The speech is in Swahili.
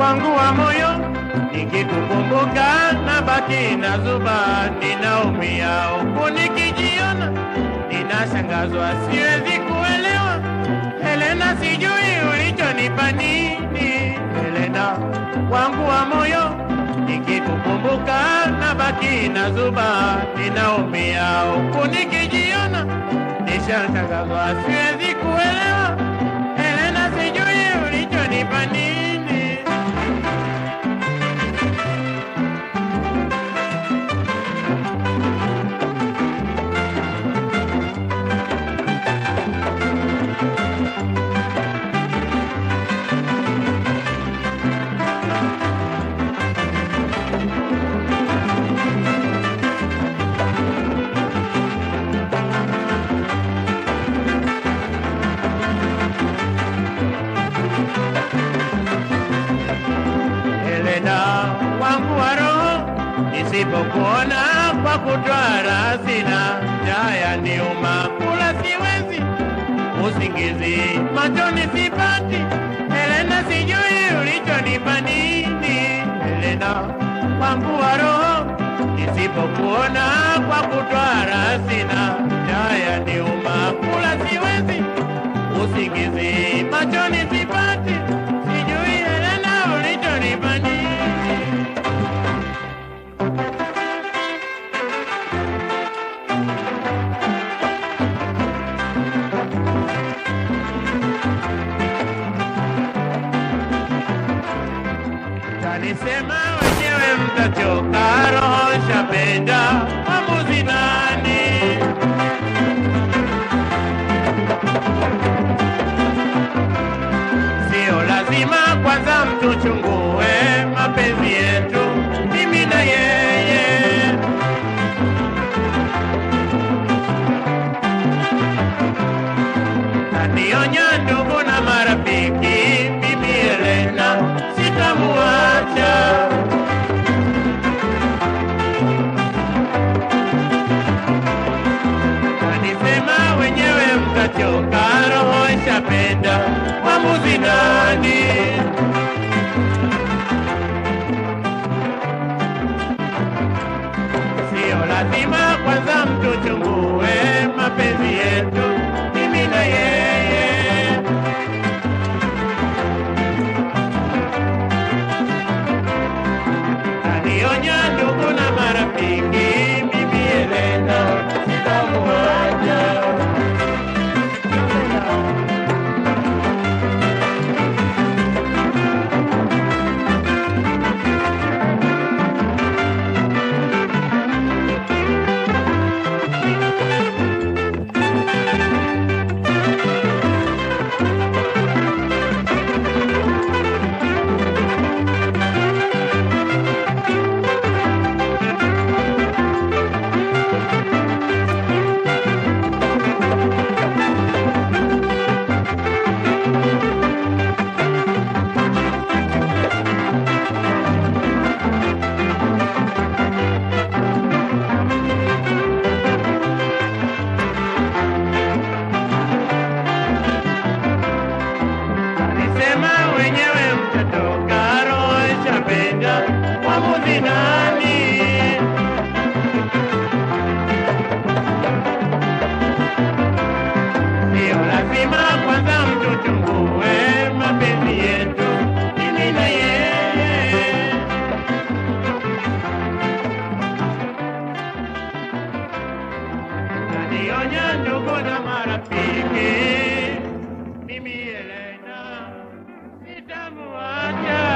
Wangu wa moyo, nikikukumbuka na baki na zuba, ninaumia huku nikijiona, ninashangazwa, siwezi kuelewa. Helena, sijui ulichonipa nini. Helena wangu wa moyo, nikikukumbuka na baki na zuba, ninaumia huku nikijiona, nishashangazwa, siwezi kuelewa. Nisipokuona kwa kutwara sina jaya niuma, kula siwezi, usingizi machoni sipati. Helena, sijui ulichonipa nini. Helena wangu wa roho, nisipokuona kwa kutwara sina jaya niuma, kula siwezi, usingizi machoni tentación, carroja, chapenda. Roho mamuzi nani? Sio lazima kwanza mtuchungue mapenzi yetu Alisema wenyewe mtatoka, roho ishapenda mwamuzi nani? Sio lazima mimi na na marafiki, mimi Helena yeah.